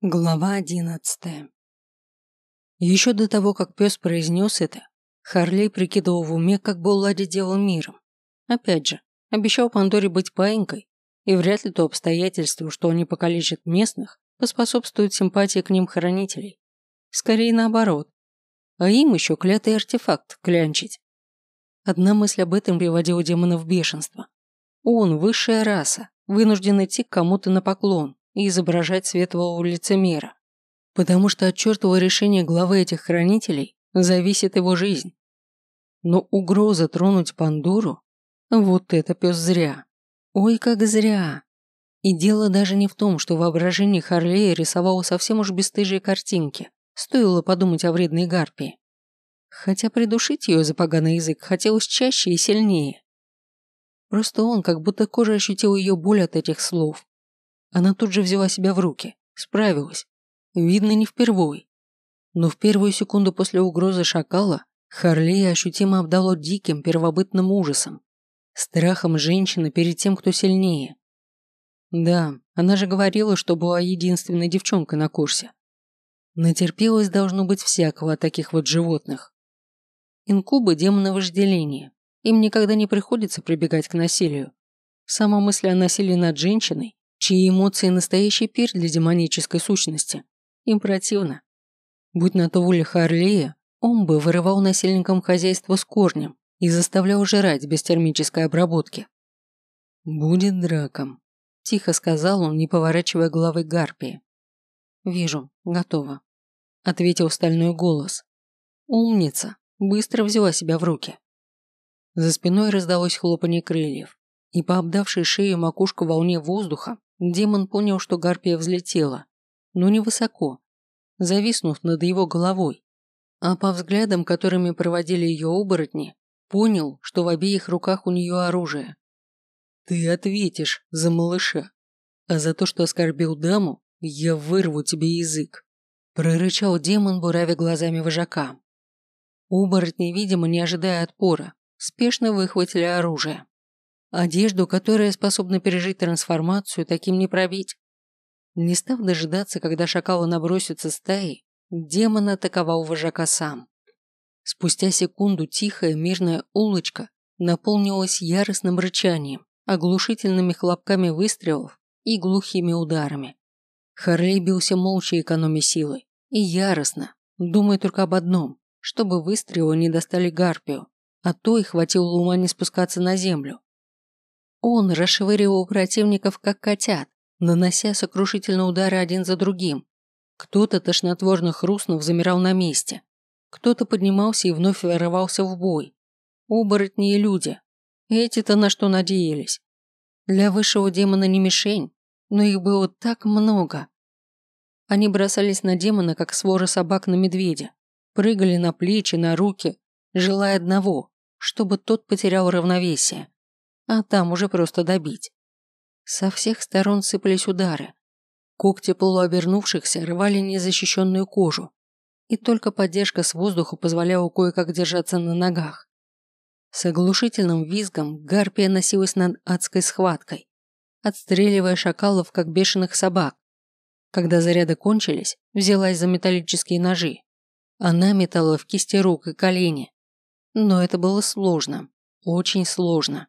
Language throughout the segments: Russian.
Глава одиннадцатая Еще до того, как пес произнес это, Харлей прикидывал в уме, как бы уладить дело миром. Опять же, обещал Пандоре быть паинькой, и вряд ли то обстоятельство, что они покалечат местных, поспособствует симпатии к ним хранителей. Скорее наоборот. А им еще клятый артефакт клянчить. Одна мысль об этом приводила демона в бешенство. Он, высшая раса, вынужден идти к кому-то на поклон, и изображать светлого лицемера. Потому что от чертового решения главы этих хранителей зависит его жизнь. Но угроза тронуть Пандору – вот это пес зря. Ой, как зря. И дело даже не в том, что воображение Харлея рисовало совсем уж бесстыжие картинки. Стоило подумать о вредной гарпии. Хотя придушить ее за поганый язык хотелось чаще и сильнее. Просто он как будто кожа ощутил ее боль от этих слов она тут же взяла себя в руки, справилась. Видно, не впервой. Но в первую секунду после угрозы шакала Харлея ощутимо обдало диким первобытным ужасом. Страхом женщины перед тем, кто сильнее. Да, она же говорила, что была единственной девчонкой на курсе. Натерпелась должно быть всякого от таких вот животных. Инкубы – демоны вожделения. Им никогда не приходится прибегать к насилию. Сама мысль о насилии над женщиной чьи эмоции настоящий пир для демонической сущности. Им противно. Будь на то воля Харлея, он бы вырывал насильникам хозяйство с корнем и заставлял жрать без термической обработки. «Будет драком», – тихо сказал он, не поворачивая головы Гарпии. «Вижу, готово», – ответил стальной голос. «Умница», быстро взяла себя в руки. За спиной раздалось хлопанье крыльев, и по обдавшей шею макушку волне воздуха Демон понял, что гарпия взлетела, но невысоко, зависнув над его головой. А по взглядам, которыми проводили ее оборотни, понял, что в обеих руках у нее оружие. «Ты ответишь за малыша, а за то, что оскорбил даму, я вырву тебе язык», прорычал демон, буравя глазами вожака. Оборотни, видимо, не ожидая отпора, спешно выхватили оружие. Одежду, которая способна пережить трансформацию, таким не пробить. Не став дожидаться, когда шакалы набросятся стаи, демон атаковал вожака сам. Спустя секунду тихая мирная улочка наполнилась яростным рычанием, оглушительными хлопками выстрелов и глухими ударами. Харлей бился молча экономя силы и яростно, думая только об одном, чтобы выстрелы не достали гарпию, а то и хватило ума не спускаться на землю. Он расшвыривал противников, как котят, нанося сокрушительные удары один за другим. Кто-то тошнотворно хрустнув замирал на месте. Кто-то поднимался и вновь вырывался в бой. Оборотни и люди. Эти-то на что надеялись. Для высшего демона не мишень, но их было так много. Они бросались на демона, как своры собак на медведя. Прыгали на плечи, на руки, желая одного, чтобы тот потерял равновесие а там уже просто добить. Со всех сторон сыпались удары. Когти полуобернувшихся рвали незащищенную кожу, и только поддержка с воздуха позволяла кое-как держаться на ногах. С оглушительным визгом гарпия носилась над адской схваткой, отстреливая шакалов, как бешеных собак. Когда заряды кончились, взялась за металлические ножи. Она метала в кисти рук и колени. Но это было сложно, очень сложно.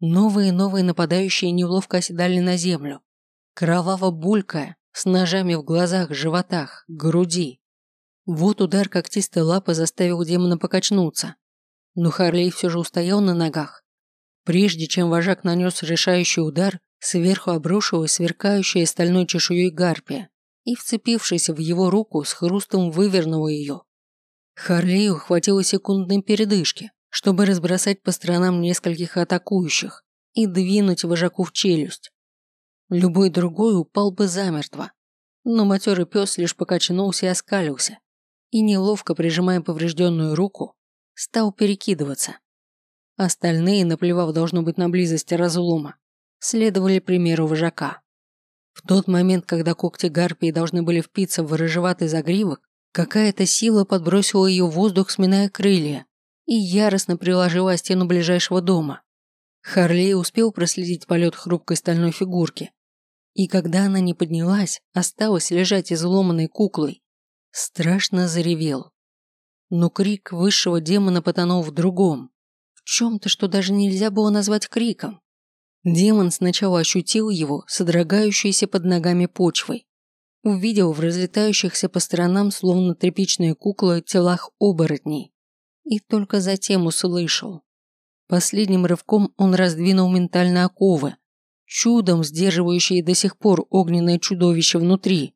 Новые и новые нападающие неловко оседали на землю. Кроваво булькая, с ножами в глазах, животах, груди. Вот удар когтистой лапы заставил демона покачнуться. Но Харлей все же устоял на ногах. Прежде чем вожак нанес решающий удар, сверху обрушилась сверкающая стальной чешуей гарпия и, вцепившись в его руку, с хрустом вывернула ее. Харлею хватило секундной передышки, чтобы разбросать по сторонам нескольких атакующих и двинуть вожаку в челюсть. Любой другой упал бы замертво, но матерый пес лишь покачнулся и оскалился, и, неловко прижимая поврежденную руку, стал перекидываться. Остальные, наплевав должно быть на близость разлома, следовали примеру вожака. В тот момент, когда когти гарпии должны были впиться в рыжеватый загривок, какая-то сила подбросила ее в воздух, сминая крылья, и яростно приложила о стену ближайшего дома. Харлей успел проследить полет хрупкой стальной фигурки. И когда она не поднялась, осталась лежать изломанной куклой, страшно заревел. Но крик высшего демона потонул в другом, в чем-то, что даже нельзя было назвать криком. Демон сначала ощутил его, содрогающейся под ногами почвой. Увидел в разлетающихся по сторонам, словно тряпичные куклы, телах оборотней. И только затем услышал. Последним рывком он раздвинул ментально оковы, чудом сдерживающие до сих пор огненное чудовище внутри.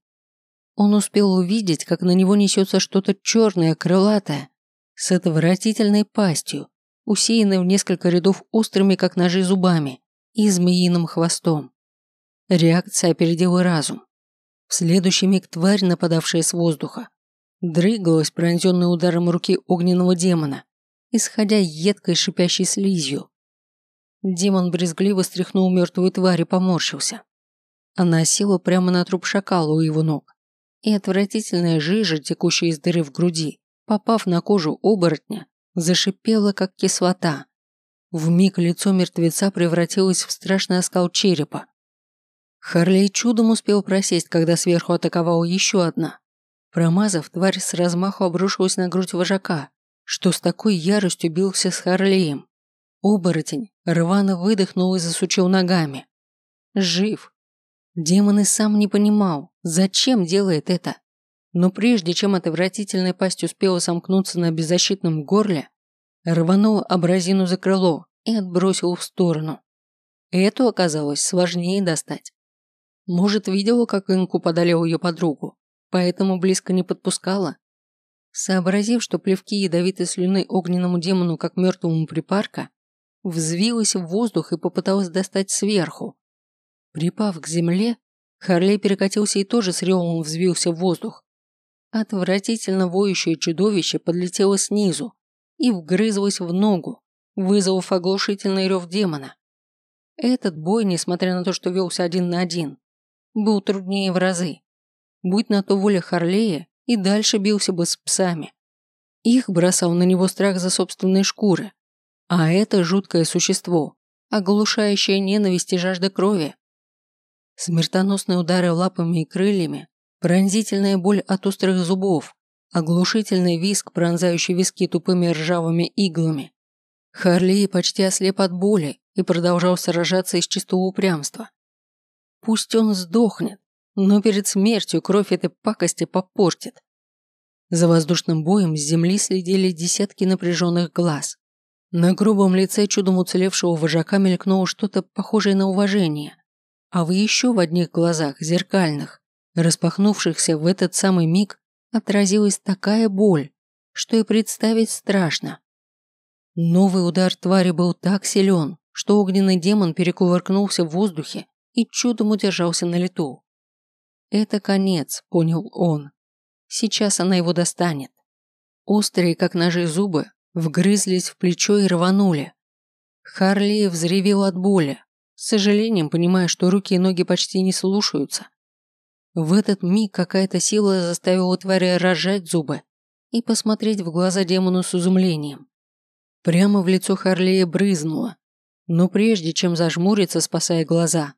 Он успел увидеть, как на него несется что-то черное, крылатое, с отвратительной пастью, усеянной в несколько рядов острыми, как ножи, зубами и змеиным хвостом. Реакция опередила разум. В следующий миг тварь, нападавшая с воздуха, дрыгалась, пронзенная ударом руки огненного демона, исходя едкой шипящей слизью. Демон брезгливо стряхнул мертвую тварь и поморщился. Она села прямо на труп шакала у его ног, и отвратительная жижа, текущая из дыры в груди, попав на кожу оборотня, зашипела, как кислота. В миг лицо мертвеца превратилось в страшный оскал черепа. Харлей чудом успел просесть, когда сверху атаковала еще одна. Промазав, тварь с размаху обрушилась на грудь вожака, что с такой яростью бился с Харлеем. Оборотень рвано выдохнул и засучил ногами. Жив. Демон и сам не понимал, зачем делает это. Но прежде чем отвратительная пасть успела сомкнуться на беззащитном горле, рванул абразину за крыло и отбросил в сторону. Эту оказалось сложнее достать. Может, видела, как Инку подолел ее подругу, поэтому близко не подпускала? Сообразив, что плевки ядовитой слюны огненному демону, как мертвому припарка, взвилась в воздух и попыталась достать сверху. Припав к земле, Харлей перекатился и тоже с ревом взвился в воздух. Отвратительно воющее чудовище подлетело снизу, и вгрызлась в ногу, вызвав оглушительный рев демона. Этот бой, несмотря на то, что велся один на один, был труднее в разы. Будь на то воля Харлея, и дальше бился бы с псами. Их бросал на него страх за собственные шкуры. А это жуткое существо, оглушающее ненависть и жажда крови. Смертоносные удары лапами и крыльями, пронзительная боль от острых зубов, Оглушительный виск, пронзающий виски тупыми ржавыми иглами. Харли почти ослеп от боли и продолжал сражаться из чистого упрямства. Пусть он сдохнет, но перед смертью кровь этой пакости попортит. За воздушным боем с земли следили десятки напряженных глаз. На грубом лице чудом уцелевшего вожака мелькнуло что-то похожее на уважение. А в еще в одних глазах, зеркальных, распахнувшихся в этот самый миг, отразилась такая боль, что и представить страшно. Новый удар твари был так силен, что огненный демон перекувыркнулся в воздухе и чудом удержался на лету. Это конец, понял он. Сейчас она его достанет. Острые, как ножи зубы, вгрызлись в плечо и рванули. Харли взревел от боли, с сожалением понимая, что руки и ноги почти не слушаются. В этот миг какая-то сила заставила тваря рожать зубы и посмотреть в глаза демону с изумлением. Прямо в лицо Харлея брызнуло, но прежде чем зажмуриться, спасая глаза,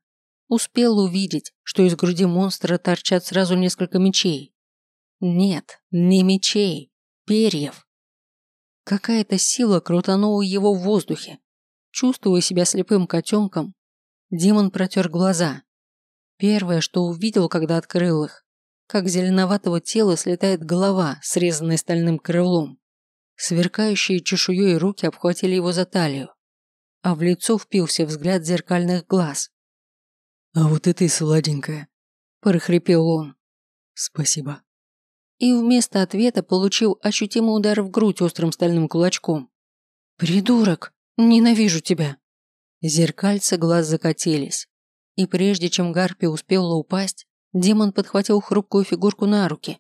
успел увидеть, что из груди монстра торчат сразу несколько мечей. Нет, не мечей, перьев. Какая-то сила крутанула его в воздухе. Чувствуя себя слепым котенком, демон протер глаза Первое, что увидел, когда открыл их, как зеленоватого тела слетает голова, срезанная стальным крылом. Сверкающие чешуей руки обхватили его за талию, а в лицо впился взгляд зеркальных глаз. «А вот это и сладенькая», – прохрипел он. «Спасибо». И вместо ответа получил ощутимый удар в грудь острым стальным кулачком. «Придурок! Ненавижу тебя!» Зеркальца глаз закатились. И прежде чем Гарпи успела упасть, демон подхватил хрупкую фигурку на руки.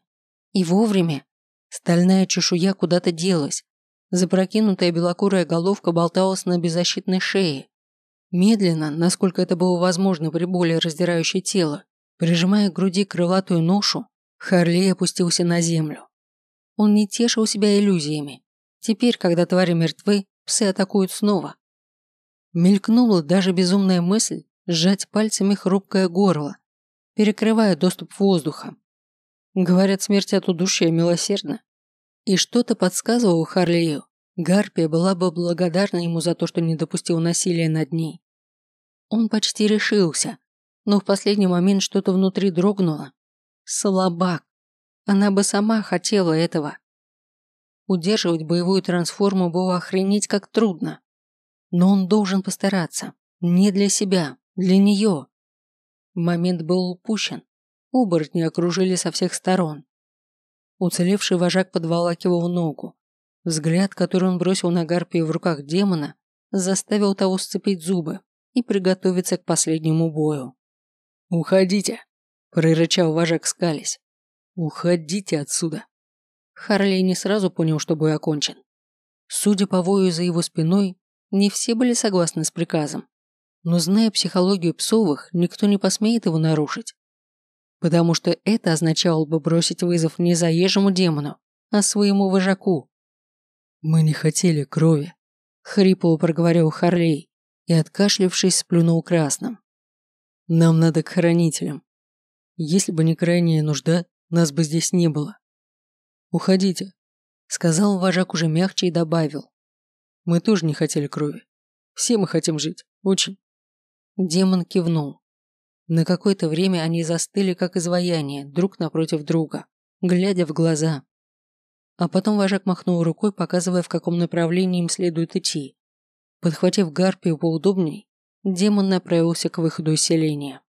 И вовремя. Стальная чешуя куда-то делась. Запрокинутая белокурая головка болталась на беззащитной шее. Медленно, насколько это было возможно при боли, раздирающей тело, прижимая к груди крылатую ношу, Харли опустился на землю. Он не тешил себя иллюзиями. Теперь, когда твари мертвы, псы атакуют снова. Мелькнула даже безумная мысль сжать пальцами хрупкое горло перекрывая доступ воздуха. Говорят, смерть от удушья милосердна. И что-то подсказывало Харлею. Гарпия была бы благодарна ему за то, что не допустил насилия над ней. Он почти решился, но в последний момент что-то внутри дрогнуло. Слабак. Она бы сама хотела этого. Удерживать боевую трансформу было охренеть как трудно. Но он должен постараться. Не для себя, для нее. Момент был упущен. Оборотни окружили со всех сторон. Уцелевший вожак подволакивал ногу. Взгляд, который он бросил на гарпию в руках демона, заставил того сцепить зубы и приготовиться к последнему бою. «Уходите!» – прорычал вожак скались. «Уходите отсюда!» Харлей не сразу понял, что бой окончен. Судя по вою за его спиной, не все были согласны с приказом. Но зная психологию псовых, никто не посмеет его нарушить. Потому что это означало бы бросить вызов не заезжему демону, а своему вожаку. «Мы не хотели крови», — хрипло проговорил Харлей и, откашлившись, сплюнул красным. «Нам надо к хранителям. Если бы не крайняя нужда, нас бы здесь не было. «Уходите», — сказал вожак уже мягче и добавил. «Мы тоже не хотели крови. Все мы хотим жить. Очень». Демон кивнул. На какое-то время они застыли, как изваяние, друг напротив друга, глядя в глаза. А потом вожак махнул рукой, показывая, в каком направлении им следует идти. Подхватив гарпию поудобней, демон направился к выходу из селения.